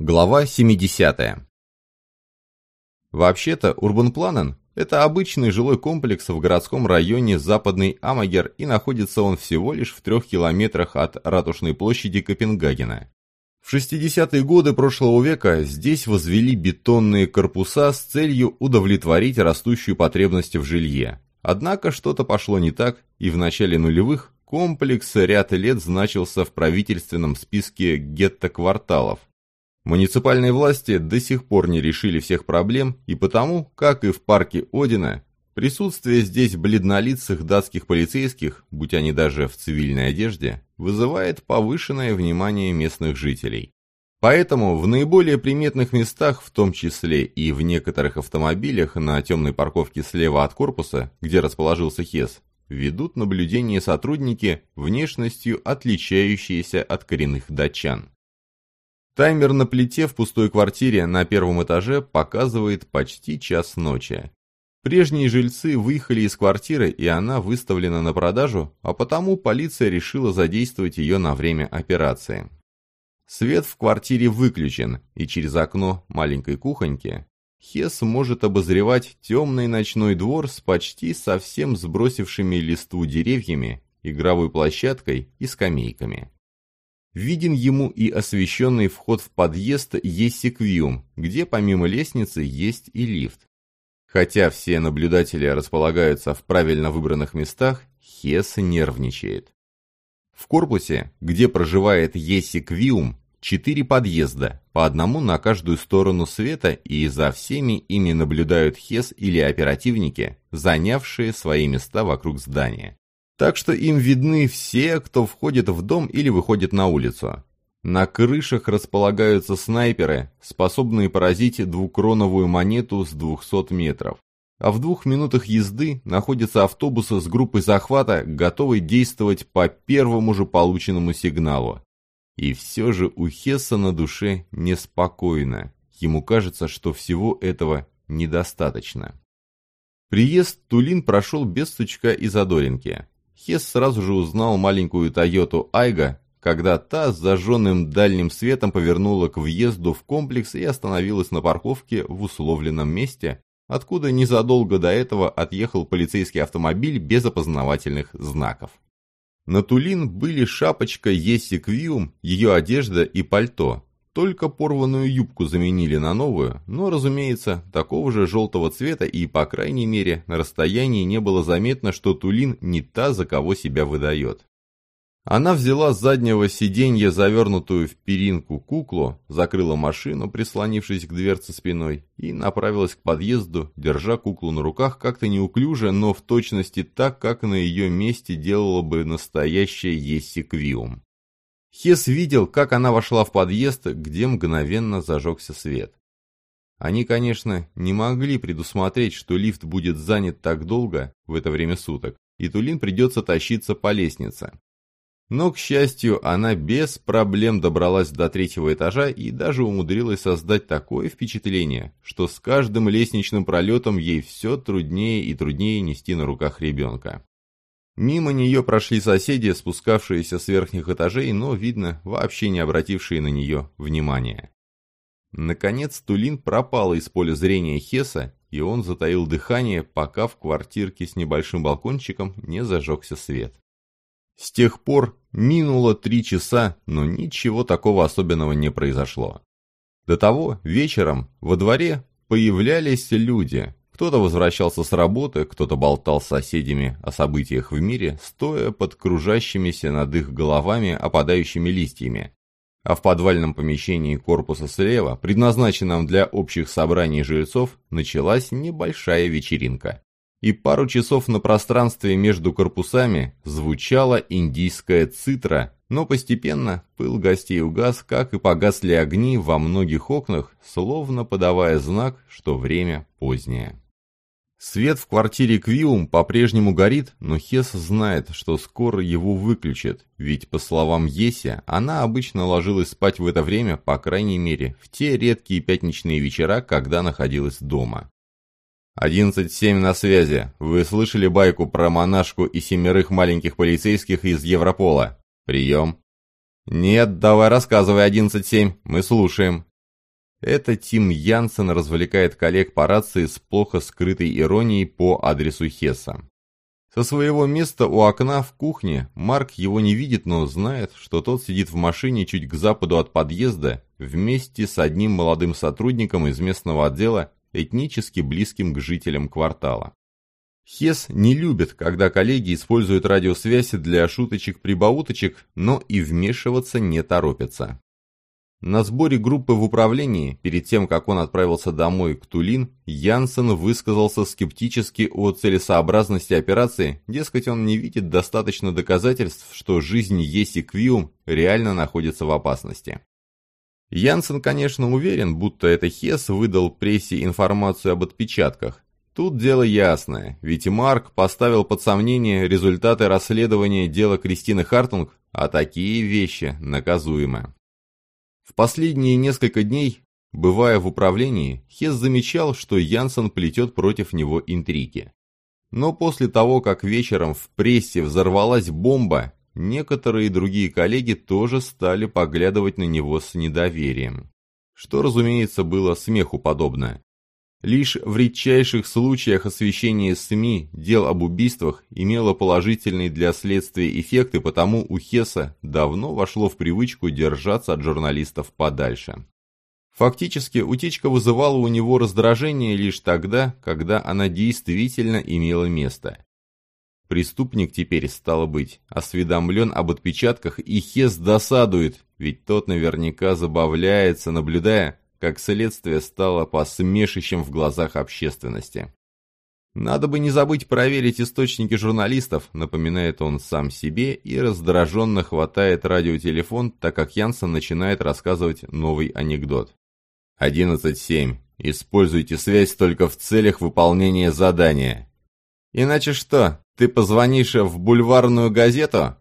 Глава 70. Вообще-то, Урбанпланен – это обычный жилой комплекс в городском районе Западный Амагер, и находится он всего лишь в трех километрах от Ратушной площади Копенгагена. В 60-е годы прошлого века здесь возвели бетонные корпуса с целью удовлетворить растущую потребность в жилье. Однако что-то пошло не так, и в начале нулевых комплекс ряд лет значился в правительственном списке гетто-кварталов, Муниципальные власти до сих пор не решили всех проблем, и потому, как и в парке Одина, присутствие здесь бледнолицых датских полицейских, будь они даже в цивильной одежде, вызывает повышенное внимание местных жителей. Поэтому в наиболее приметных местах, в том числе и в некоторых автомобилях на темной парковке слева от корпуса, где расположился ХЕС, ведут наблюдение сотрудники, внешностью отличающиеся от коренных датчан. Таймер на плите в пустой квартире на первом этаже показывает почти час ночи. Прежние жильцы выехали из квартиры, и она выставлена на продажу, а потому полиция решила задействовать ее на время операции. Свет в квартире выключен, и через окно маленькой кухоньки Хес может обозревать темный ночной двор с почти совсем сбросившими листву деревьями, игровой площадкой и скамейками. Виден ему и освещенный вход в подъезд Ессиквиум, где помимо лестницы есть и лифт. Хотя все наблюдатели располагаются в правильно выбранных местах, Хесс нервничает. В корпусе, где проживает Ессиквиум, четыре подъезда, по одному на каждую сторону света, и за всеми ими наблюдают Хес или оперативники, занявшие свои места вокруг здания так что им видны все, кто входит в дом или выходит на улицу. На крышах располагаются снайперы, способные поразить двукроновую монету с 200 метров. А в двух минутах езды находятся автобусы с группой захвата, готовые действовать по первому же полученному сигналу. И все же у Хесса на душе неспокойно. Ему кажется, что всего этого недостаточно. Приезд Тулин прошел без стучка и задоринки. Хес сразу же узнал маленькую Тойоту Айга, когда та с зажженным дальним светом повернула к въезду в комплекс и остановилась на парковке в условленном месте, откуда незадолго до этого отъехал полицейский автомобиль без опознавательных знаков. На Тулин были шапочка Ессиквиум, ее одежда и пальто, только порванную юбку заменили на новую, но, разумеется, такого же желтого цвета и, по крайней мере, на расстоянии не было заметно, что Тулин не та, за кого себя выдает. Она взяла с заднего сиденья завернутую в перинку куклу, закрыла машину, прислонившись к дверце спиной, и направилась к подъезду, держа куклу на руках как-то неуклюже, но в точности так, как на ее месте делала бы настоящая Ессиквиум. Хес видел, как она вошла в подъезд, где мгновенно зажегся свет. Они, конечно, не могли предусмотреть, что лифт будет занят так долго в это время суток, и Тулин придется тащиться по лестнице. Но, к счастью, она без проблем добралась до третьего этажа и даже умудрилась создать такое впечатление, что с каждым лестничным пролетом ей все труднее и труднее нести на руках ребенка. Мимо нее прошли соседи, спускавшиеся с верхних этажей, но, видно, вообще не обратившие на нее внимания. Наконец Тулин пропала из поля зрения Хеса, и он затаил дыхание, пока в квартирке с небольшим балкончиком не зажегся свет. С тех пор минуло три часа, но ничего такого особенного не произошло. До того вечером во дворе появлялись люди, кто-то возвращался с работы, кто-то болтал с соседями о событиях в мире, стоя под кружащимися над их головами опадающими листьями. А в подвальном помещении корпуса слева, предназначенном для общих собраний жильцов, началась небольшая вечеринка. И пару часов на пространстве между корпусами звучала индийская цитра, но постепенно пыл гостей угас, как и погасли огни во многих окнах, словно подавая знак, что время позднее. Свет в квартире Квиум по-прежнему горит, но Хес знает, что скоро его выключат, ведь, по словам Еси, она обычно ложилась спать в это время, по крайней мере, в те редкие пятничные вечера, когда находилась дома. «Одиннадцать семь на связи. Вы слышали байку про монашку и семерых маленьких полицейских из Европола? Прием». «Нет, давай рассказывай, одиннадцать семь. Мы слушаем». Это Тим Янсен развлекает коллег по рации с плохо скрытой иронией по адресу Хесса. Со своего места у окна в кухне Марк его не видит, но знает, что тот сидит в машине чуть к западу от подъезда вместе с одним молодым сотрудником из местного отдела, этнически близким к жителям квартала. Хес не любит, когда коллеги используют радиосвязь для шуточек-прибауточек, но и вмешиваться не торопятся. На сборе группы в управлении, перед тем, как он отправился домой к Тулин, Янсен высказался скептически о целесообразности операции, дескать, он не видит достаточно доказательств, что жизнь Еси Квиум реально находится в опасности. Янсен, конечно, уверен, будто это Хес выдал прессе информацию об отпечатках. Тут дело ясное, ведь Марк поставил под сомнение результаты расследования дела Кристины Хартунг, а такие вещи наказуемы. В последние несколько дней, бывая в управлении, Хес замечал, что Янсен плетет против него интриги. Но после того, как вечером в прессе взорвалась бомба, некоторые другие коллеги тоже стали поглядывать на него с недоверием. Что, разумеется, было смеху подобно. Лишь в редчайших случаях освещение СМИ дел об убийствах имело положительный для следствия эффект, и потому у Хесса давно вошло в привычку держаться от журналистов подальше. Фактически, утечка вызывала у него раздражение лишь тогда, когда она действительно имела место. Преступник теперь, стало быть, осведомлен об отпечатках, и Хес досадует, ведь тот наверняка забавляется, наблюдая, как следствие стало посмешищем в глазах общественности. «Надо бы не забыть проверить источники журналистов», напоминает он сам себе и раздраженно хватает радиотелефон, так как Янсен начинает рассказывать новый анекдот. 11.7. Используйте связь только в целях выполнения задания. Иначе что, ты позвонишь в бульварную газету?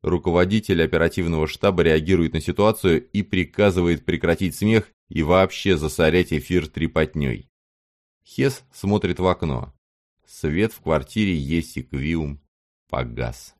Руководитель оперативного штаба реагирует на ситуацию и приказывает прекратить смех и вообще засорять эфир трепотней. Хес смотрит в окно. Свет в квартире Еси Квиум погас.